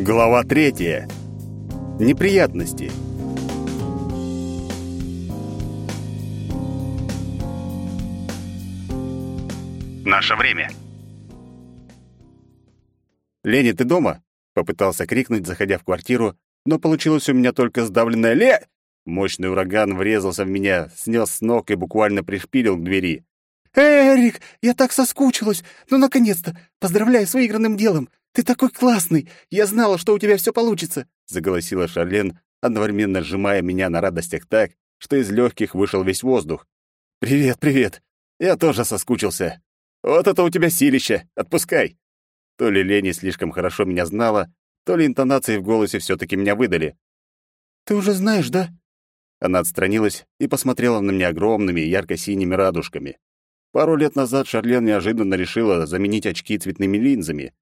Глава третья. Неприятности. Наше время. «Лени, ты дома?» — попытался крикнуть, заходя в квартиру, но получилось у меня только сдавленное «Ле!». Мощный ураган врезался в меня, снес с ног и буквально пришпилил к двери. «Эрик, я так соскучилась! Ну, наконец-то! Поздравляю с выигранным делом! Ты такой классный! Я знала, что у тебя все получится!» — заголосила Шарлен, одновременно сжимая меня на радостях так, что из легких вышел весь воздух. «Привет, привет! Я тоже соскучился. Вот это у тебя силище! Отпускай!» То ли Лени слишком хорошо меня знала, то ли интонации в голосе все таки меня выдали. «Ты уже знаешь, да?» Она отстранилась и посмотрела на меня огромными ярко-синими радужками. Пару лет назад Шарлен неожиданно решила заменить очки цветными линзами.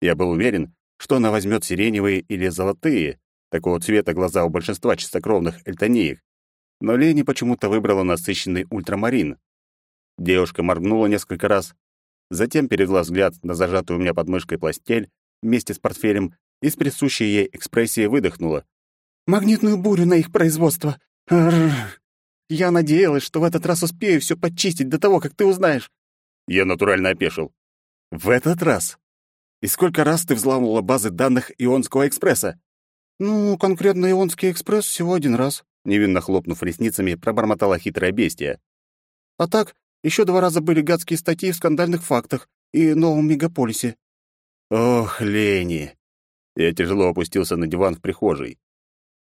Я был уверен, что она возьмет сиреневые или золотые, такого цвета глаза у большинства чистокровных эльтонеек. Но Лени почему-то выбрала насыщенный ультрамарин. Девушка моргнула несколько раз, затем перевела взгляд на зажатую у меня под мышкой пластель вместе с портфелем и с присущей ей экспрессией выдохнула. «Магнитную бурю на их производство! Арррр. Я надеялась, что в этот раз успею все подчистить до того, как ты узнаешь. Я натурально опешил. В этот раз? И сколько раз ты взламывала базы данных Ионского экспресса? Ну, конкретно Ионский экспресс всего один раз, невинно хлопнув ресницами, пробормотала хитрая бестия. А так, еще два раза были гадские статьи в скандальных фактах и новом мегаполисе. Ох, Лени. Я тяжело опустился на диван в прихожей.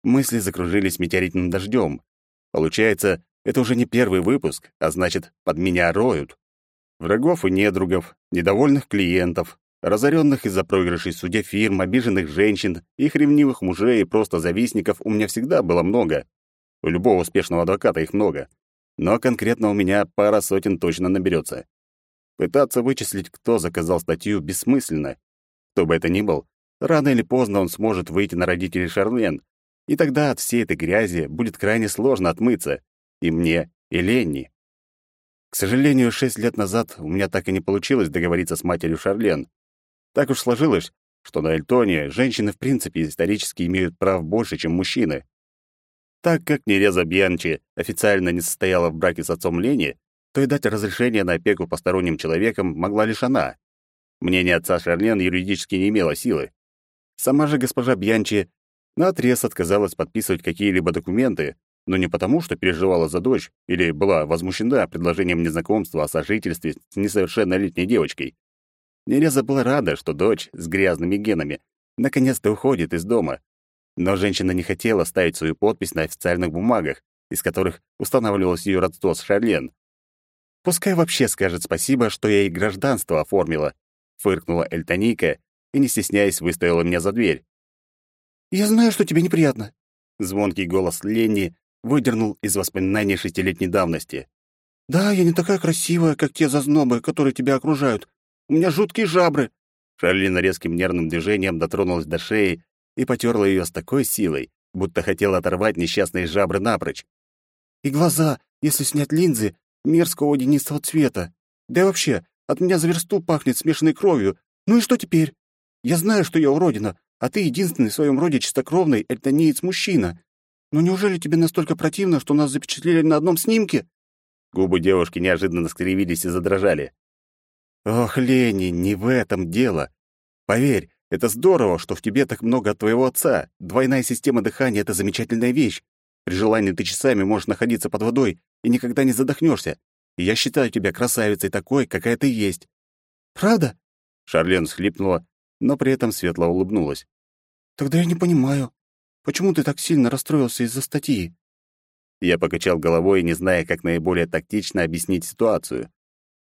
Мысли закружились метеоритным дождем. Получается, это уже не первый выпуск, а значит, под меня роют. Врагов и недругов, недовольных клиентов, разоренных из-за проигрышей судья фирм, обиженных женщин, их ревнивых мужей и просто завистников у меня всегда было много. У любого успешного адвоката их много. Но конкретно у меня пара сотен точно наберется. Пытаться вычислить, кто заказал статью, бессмысленно. Кто бы это ни был, рано или поздно он сможет выйти на родителей Шарлен, и тогда от всей этой грязи будет крайне сложно отмыться. И мне, и Ленни. К сожалению, шесть лет назад у меня так и не получилось договориться с матерью Шарлен. Так уж сложилось, что на Эльтоне женщины в принципе исторически имеют прав больше, чем мужчины. Так как Нереза Бьянчи официально не состояла в браке с отцом Лени, то и дать разрешение на опеку посторонним человеком могла лишь она. Мнение отца Шарлен юридически не имело силы. Сама же госпожа Бьянчи наотрез отказалась подписывать какие-либо документы, но не потому, что переживала за дочь или была возмущена предложением незнакомства о сожительстве с несовершеннолетней девочкой. Нереза была рада, что дочь с грязными генами наконец-то уходит из дома. Но женщина не хотела ставить свою подпись на официальных бумагах, из которых устанавливалось ее родство с Шарлен. «Пускай вообще скажет спасибо, что я ей гражданство оформила», — фыркнула Эльтоника и, не стесняясь, выставила меня за дверь. «Я знаю, что тебе неприятно». Звонкий голос Ленни выдернул из воспоминаний шестилетней давности. «Да, я не такая красивая, как те зазнобы, которые тебя окружают. У меня жуткие жабры». Шарлина резким нервным движением дотронулась до шеи и потерла ее с такой силой, будто хотела оторвать несчастные жабры напрочь. «И глаза, если снять линзы, мерзкого водянистого цвета. Да и вообще, от меня за версту пахнет смешанной кровью. Ну и что теперь? Я знаю, что я уродина, а ты единственный в своем роде чистокровный эльтонеец-мужчина. Но неужели тебе настолько противно, что нас запечатлели на одном снимке?» Губы девушки неожиданно скривились и задрожали. «Ох, Лени, не в этом дело. Поверь, это здорово, что в тебе так много от твоего отца. Двойная система дыхания — это замечательная вещь. При желании ты часами можешь находиться под водой и никогда не задохнешься. И я считаю тебя красавицей такой, какая ты есть». «Правда?» Шарлен всхлипнула но при этом светло улыбнулась. «Тогда я не понимаю, почему ты так сильно расстроился из-за статьи?» Я покачал головой, не зная, как наиболее тактично объяснить ситуацию.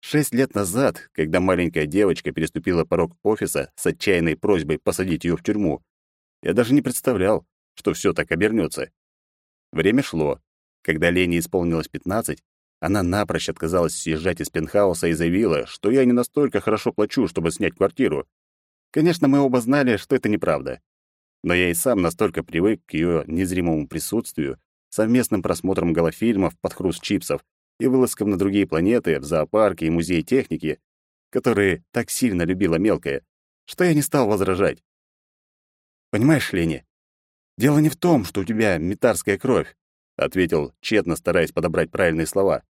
Шесть лет назад, когда маленькая девочка переступила порог офиса с отчаянной просьбой посадить ее в тюрьму, я даже не представлял, что все так обернется. Время шло. Когда Лене исполнилось пятнадцать, она напрочь отказалась съезжать из пентхауса и заявила, что я не настолько хорошо плачу, чтобы снять квартиру. Конечно, мы оба знали, что это неправда. Но я и сам настолько привык к ее незримому присутствию, совместным просмотром голофильмов под хруст чипсов и вылазкам на другие планеты, в зоопарке и музей техники, которые так сильно любила мелкая, что я не стал возражать. Понимаешь, Лени, дело не в том, что у тебя метарская кровь, ответил, тщетно стараясь подобрать правильные слова.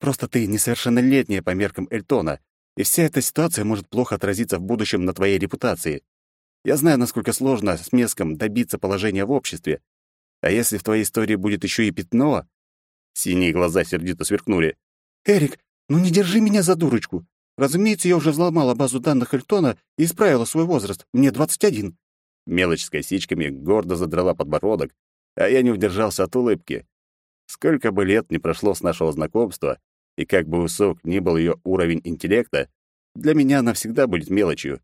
Просто ты несовершеннолетняя по меркам Эльтона, и вся эта ситуация может плохо отразиться в будущем на твоей репутации. Я знаю, насколько сложно с Меском добиться положения в обществе. А если в твоей истории будет еще и пятно...» Синие глаза сердито сверкнули. «Эрик, ну не держи меня за дурочку. Разумеется, я уже взломала базу данных Эльтона и исправила свой возраст. Мне 21». Мелочь с косичками гордо задрала подбородок, а я не удержался от улыбки. Сколько бы лет не прошло с нашего знакомства, и как бы высок ни был ее уровень интеллекта, для меня она всегда будет мелочью.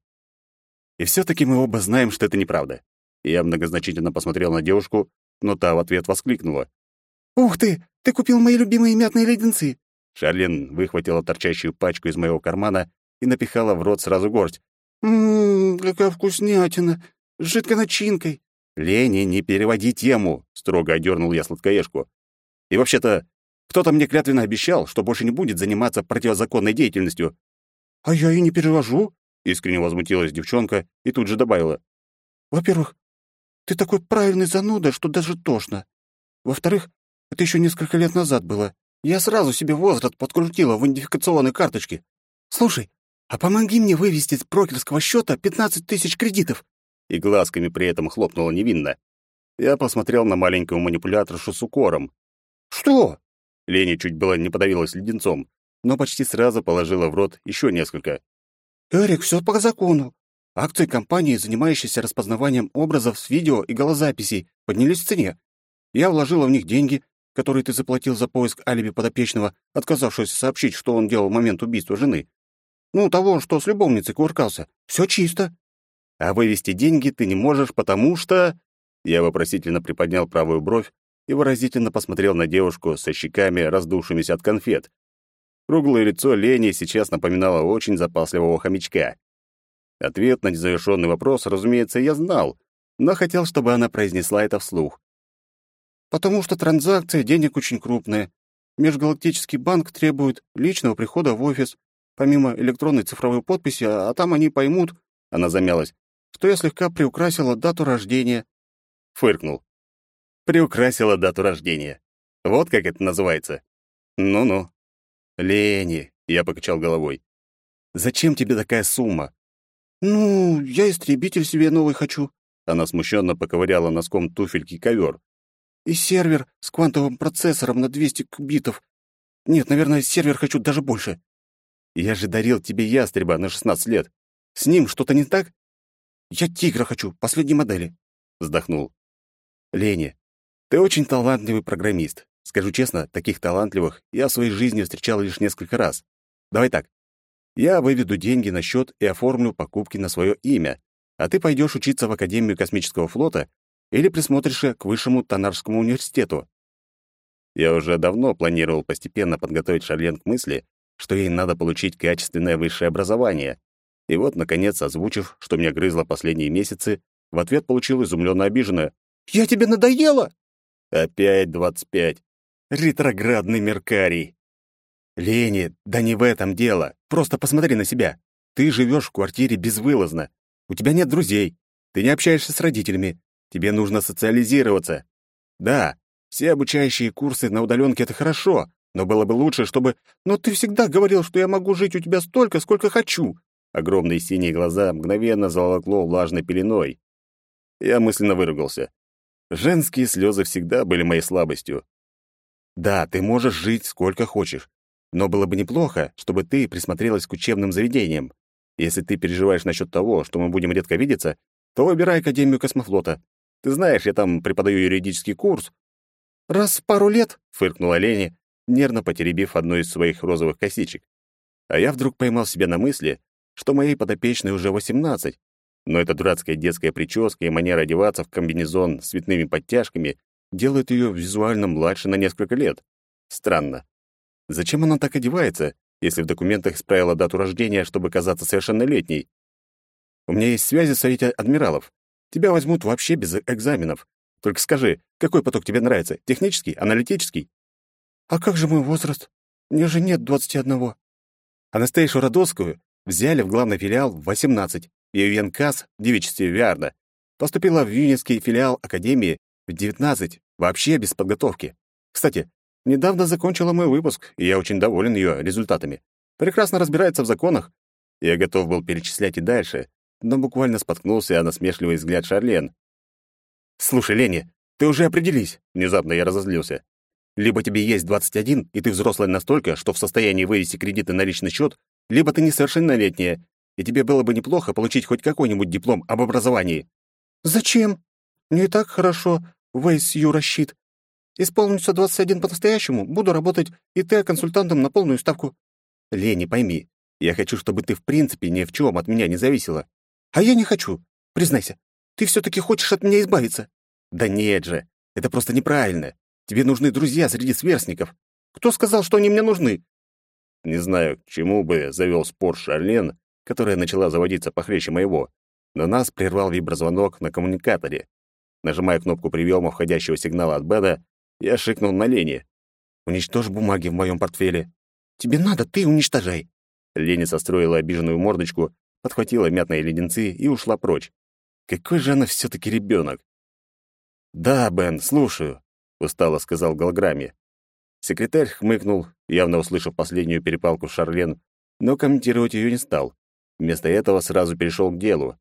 И все таки мы оба знаем, что это неправда. Я многозначительно посмотрел на девушку, но та в ответ воскликнула. «Ух ты! Ты купил мои любимые мятные леденцы!» Шарлин выхватила торчащую пачку из моего кармана и напихала в рот сразу горсть. «Ммм, какая вкуснятина! С жидкой начинкой!» «Лени, не переводи тему!» — строго одернул я сладкоежку. «И вообще-то, кто-то мне клятвенно обещал, что больше не будет заниматься противозаконной деятельностью». «А я и не перевожу!» — искренне возмутилась девчонка и тут же добавила. «Во-первых, ты такой правильный зануда, что даже тошно. Во-вторых, это еще несколько лет назад было. Я сразу себе возраст подкрутила в идентификационной карточке. Слушай, а помоги мне вывести с брокерского счета 15 тысяч кредитов. И глазками при этом хлопнула невинно. Я посмотрел на маленькую манипуляторшу с укором. Что? Леня чуть было не подавилась леденцом, но почти сразу положила в рот еще несколько. Эрик, все по закону. Акции компании, занимающейся распознаванием образов с видео и голозаписей, поднялись в цене. Я вложила в них деньги, который ты заплатил за поиск алиби подопечного, отказавшегося сообщить, что он делал в момент убийства жены. Ну, того, что с любовницей кувыркался. Все чисто. А вывести деньги ты не можешь, потому что...» Я вопросительно приподнял правую бровь и выразительно посмотрел на девушку со щеками, раздувшимися от конфет. Круглое лицо Лени сейчас напоминало очень запасливого хомячка. Ответ на незавершенный вопрос, разумеется, я знал, но хотел, чтобы она произнесла это вслух. Потому что транзакция денег очень крупная. Межгалактический банк требует личного прихода в офис, помимо электронной цифровой подписи, а там они поймут, она замялась, что я слегка приукрасила дату рождения. Фыркнул. Приукрасила дату рождения. Вот как это называется. Ну-ну. Лени, я покачал головой. Зачем тебе такая сумма? Ну, я истребитель себе новый хочу. Она смущенно поковыряла носком туфельки ковер и сервер с квантовым процессором на 200 кубитов. Нет, наверное, сервер хочу даже больше. Я же дарил тебе ястреба на 16 лет. С ним что-то не так? Я тигра хочу, последней модели. Вздохнул. Леня, ты очень талантливый программист. Скажу честно, таких талантливых я в своей жизни встречал лишь несколько раз. Давай так. Я выведу деньги на счет и оформлю покупки на свое имя, а ты пойдешь учиться в Академию космического флота или присмотришься к Высшему Тонарскому университету. Я уже давно планировал постепенно подготовить Шарлен к мысли, что ей надо получить качественное высшее образование. И вот, наконец, озвучив, что меня грызло последние месяцы, в ответ получил изумленно обиженное. «Я тебе надоела?» Опять двадцать пять. Ретроградный Меркарий. Лени, да не в этом дело. Просто посмотри на себя. Ты живешь в квартире безвылазно. У тебя нет друзей. Ты не общаешься с родителями. Тебе нужно социализироваться. Да, все обучающие курсы на удаленке — это хорошо, но было бы лучше, чтобы... Но ты всегда говорил, что я могу жить у тебя столько, сколько хочу. Огромные синие глаза мгновенно заволокло влажной пеленой. Я мысленно выругался. Женские слезы всегда были моей слабостью. Да, ты можешь жить сколько хочешь, но было бы неплохо, чтобы ты присмотрелась к учебным заведениям. Если ты переживаешь насчет того, что мы будем редко видеться, то выбирай Академию космофлота. Ты знаешь, я там преподаю юридический курс». «Раз в пару лет», — фыркнула Лени, нервно потеребив одну из своих розовых косичек. А я вдруг поймал себя на мысли, что моей подопечной уже восемнадцать, но эта дурацкая детская прическа и манера одеваться в комбинезон с цветными подтяжками делают ее визуально младше на несколько лет. Странно. Зачем она так одевается, если в документах исправила дату рождения, чтобы казаться совершеннолетней? У меня есть связи в Совете Адмиралов. Тебя возьмут вообще без экзаменов. Только скажи, какой поток тебе нравится? Технический, аналитический? А как же мой возраст? Мне же нет двадцати одного. Анастейшу Родовскую взяли в главный филиал в 18, и Янкас в девичестве Виарна. Поступила в Юнинский филиал Академии в 19, вообще без подготовки. Кстати, недавно закончила мой выпуск, и я очень доволен ее результатами. Прекрасно разбирается в законах. Я готов был перечислять и дальше, но буквально споткнулся о насмешливый взгляд Шарлен. «Слушай, Лени, ты уже определись!» Внезапно я разозлился. «Либо тебе есть 21, и ты взрослая настолько, что в состоянии вывести кредиты на личный счет, либо ты несовершеннолетняя, и тебе было бы неплохо получить хоть какой-нибудь диплом об образовании». «Зачем? Мне и так хорошо, Вейс Юра щит. Исполнится 21 по-настоящему, буду работать и ты консультантом на полную ставку». «Лени, пойми, я хочу, чтобы ты в принципе ни в чем от меня не зависела». «А я не хочу. Признайся, ты все-таки хочешь от меня избавиться?» «Да нет же, это просто неправильно. Тебе нужны друзья среди сверстников. Кто сказал, что они мне нужны?» Не знаю, к чему бы завел спор Шарлен, которая начала заводиться похлеще моего, но нас прервал виброзвонок на коммуникаторе. Нажимая кнопку приема входящего сигнала от Беда, я шикнул на Лене. «Уничтожь бумаги в моем портфеле». «Тебе надо, ты уничтожай». Леня состроила обиженную мордочку, подхватила мятные леденцы и ушла прочь. Какой же она все-таки ребенок? «Да, Бен, слушаю», — устало сказал голограмме. Секретарь хмыкнул, явно услышав последнюю перепалку Шарлен, но комментировать ее не стал. Вместо этого сразу перешел к делу.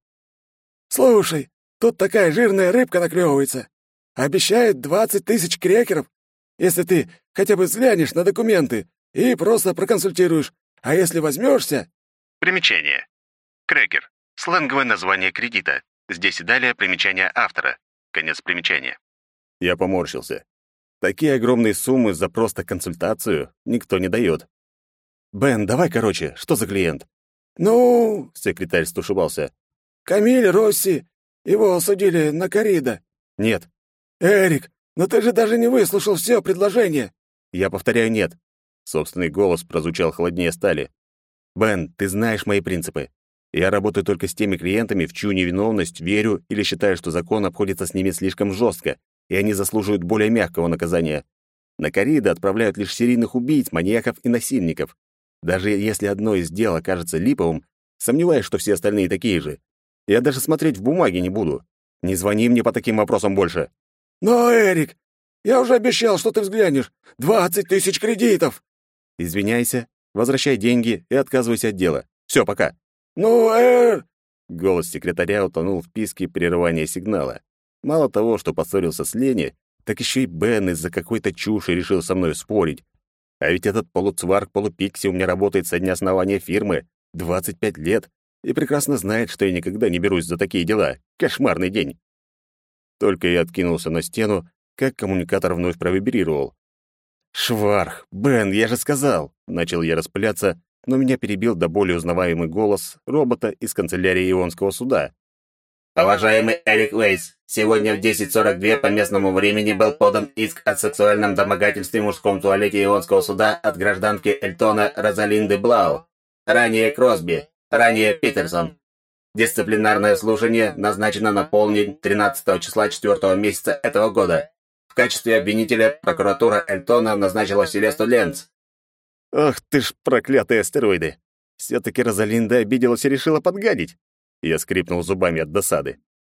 «Слушай, тут такая жирная рыбка наклевывается. Обещает двадцать тысяч крекеров, если ты хотя бы взглянешь на документы и просто проконсультируешь. А если возьмешься...» Примечание. Крекер. Сленговое название кредита. Здесь и далее примечание автора. Конец примечания. Я поморщился. Такие огромные суммы за просто консультацию никто не дает. «Бен, давай короче, что за клиент?» «Ну...» — секретарь стушевался. «Камиль Росси. Его осудили на корида». «Нет». «Эрик, но ты же даже не выслушал все предложение». «Я повторяю, нет». Собственный голос прозвучал холоднее стали. «Бен, ты знаешь мои принципы. Я работаю только с теми клиентами, в чью невиновность верю или считаю, что закон обходится с ними слишком жестко, и они заслуживают более мягкого наказания. На кориды отправляют лишь серийных убийц, маньяков и насильников. Даже если одно из дел окажется липовым, сомневаюсь, что все остальные такие же. Я даже смотреть в бумаги не буду. Не звони мне по таким вопросам больше. Но, Эрик, я уже обещал, что ты взглянешь. Двадцать тысяч кредитов. Извиняйся, возвращай деньги и отказывайся от дела. Все, пока. «Ну, эр...» Голос секретаря утонул в писке прерывания сигнала. Мало того, что поссорился с Лени, так еще и Бен из-за какой-то чуши решил со мной спорить. А ведь этот полуцварк полупикси у меня работает со дня основания фирмы, 25 лет, и прекрасно знает, что я никогда не берусь за такие дела. Кошмарный день. Только я откинулся на стену, как коммуникатор вновь провибрировал. «Шварх! Бен, я же сказал!» Начал я распыляться, но меня перебил до боли узнаваемый голос робота из канцелярии Ионского суда. Уважаемый Эрик Уэйс, сегодня в 10.42 по местному времени был подан иск о сексуальном домогательстве в мужском туалете Ионского суда от гражданки Эльтона Розалинды Блау. Ранее Кросби, ранее Питерсон. Дисциплинарное слушание назначено на полдень 13 числа 4 месяца этого года. В качестве обвинителя прокуратура Эльтона назначила Селесту Ленц, Ах ты ж проклятые астероиды! Все-таки Розалинда обиделась и решила подгадить. Я скрипнул зубами от досады.